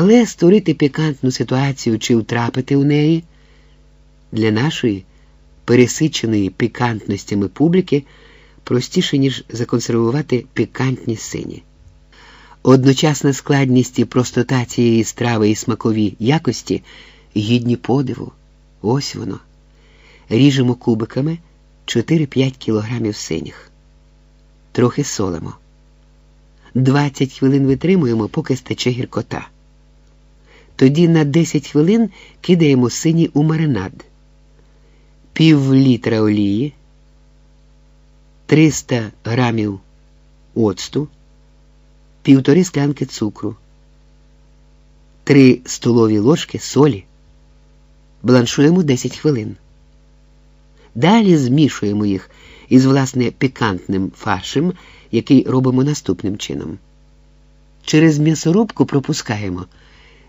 Але створити пікантну ситуацію чи втрапити у неї для нашої пересиченої пікантностями публіки простіше, ніж законсервувати пікантні сині. Одночасна складність і простота цієї страви і смакові якості гідні подиву. Ось воно. Ріжемо кубиками 4-5 кілограмів синіх. Трохи солимо. 20 хвилин витримуємо, поки стече гіркота. Тоді на 10 хвилин кидаємо сині у маринад, пів літра олії, 300 грамів оцту, півтори склянки цукру, 3 столові ложки солі. Бланшуємо 10 хвилин. Далі змішуємо їх із власне пікантним фаршем, який робимо наступним чином. Через м'ясорубку пропускаємо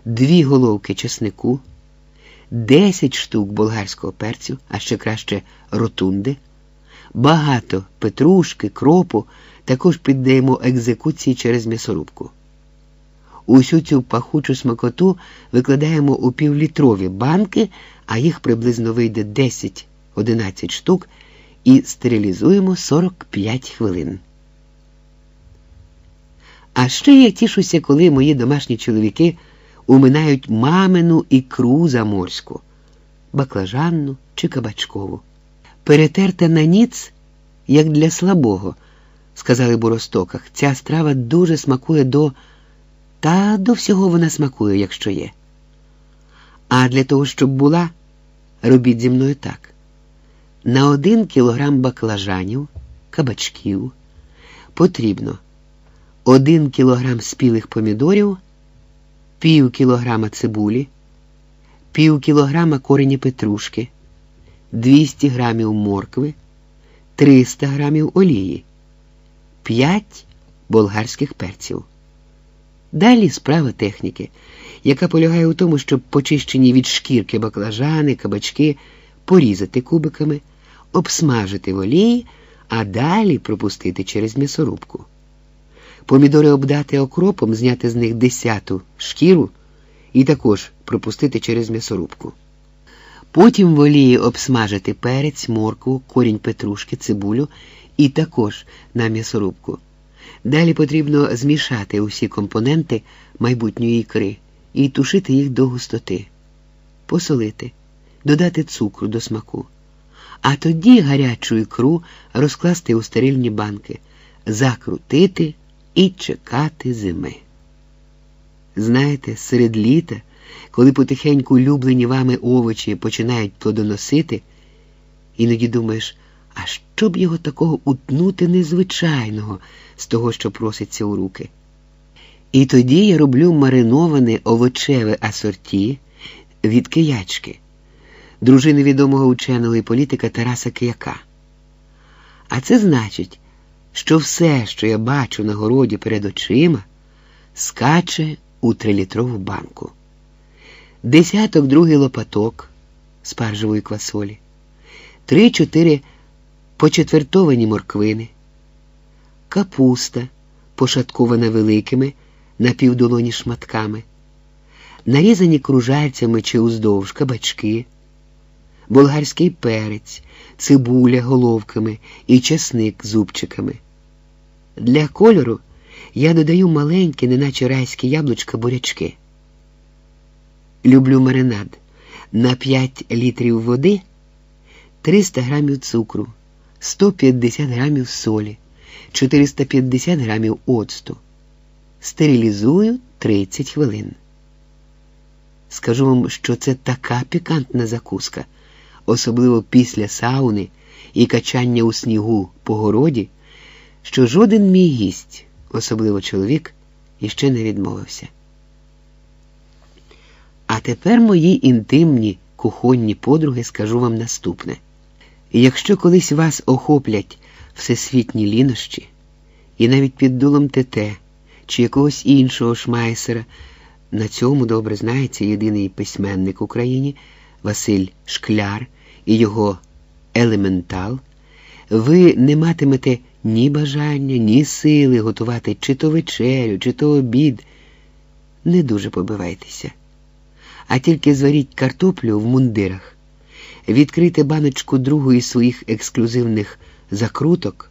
дві головки чеснику, 10 штук болгарського перцю, а ще краще ротунди, багато петрушки, кропу, також піддаємо екзекуції через м'ясорубку. Усю цю пахучу смакоту викладаємо у півлітрові банки, а їх приблизно вийде 10-11 штук, і стерилізуємо 45 хвилин. А ще я тішуся, коли мої домашні чоловіки уминають мамину ікру заморську, баклажанну чи кабачкову. Перетерта на ніц, як для слабого, сказали bu Ростоках, ця страва дуже смакує до. Та до всього вона смакує, якщо є. А для того, щоб була, робіть зі мною так: на один кілограм баклажанів, кабачків потрібно один кілограм спілих помідорів, пів кілограма цибулі, пів кілограма корені петрушки, 200 грамів моркви, 300 грамів олії, 5 болгарських перців. Далі справа техніки, яка полягає у тому, щоб почищені від шкірки баклажани, кабачки порізати кубиками, обсмажити в олії, а далі пропустити через м'ясорубку. Помідори обдати окропом, зняти з них десяту шкіру і також пропустити через м'ясорубку. Потім в олії обсмажити перець, моркву, корінь петрушки, цибулю і також на м'ясорубку. Далі потрібно змішати усі компоненти майбутньої ікри і тушити їх до густоти, посолити, додати цукру до смаку, а тоді гарячу ікру розкласти у стерильні банки, закрутити і чекати зими. Знаєте, серед літа, коли потихеньку улюблені вами овочі починають плодоносити, іноді думаєш, а що б його такого утнути незвичайного з того, що проситься у руки? І тоді я роблю мариноване овочеве асорті від киячки, дружини відомого ученого і політика Тараса Кияка. А це значить, що все, що я бачу на городі перед очима, скаче у трилітрову банку. Десяток другий лопаток спаржевої квасолі, три-чотири почетвертовані морквини, капуста, пошаткована великими напівдолоні шматками, нарізані кружальцями чи уздовж кабачки, болгарський перець, цибуля головками і чесник зубчиками. Для кольору я додаю маленькі, неначе райські яблучка бурячки. Люблю маринад на 5 літрів води, 300 грамів цукру, 150 грамів солі, 450 грамів оцту. Стерилізую 30 хвилин. Скажу вам, що це така пікантна закуска, особливо після сауни і качання у снігу по городі, що жоден мій гість, особливо чоловік, іще не відмовився. А тепер мої інтимні кухонні подруги скажу вам наступне: якщо колись вас охоплять всесвітні лінощі, і навіть під дулом ТТ чи якогось іншого шмайсера, на цьому добре знається єдиний письменник в Україні Василь Шкляр і його елементал, ви не матимете ні бажання, ні сили готувати чи то вечерю, чи то обід. не дуже побивайтеся, а тільки зваріть картоплю в мундирах, відкрийте баночку другої своїх ексклюзивних закруток.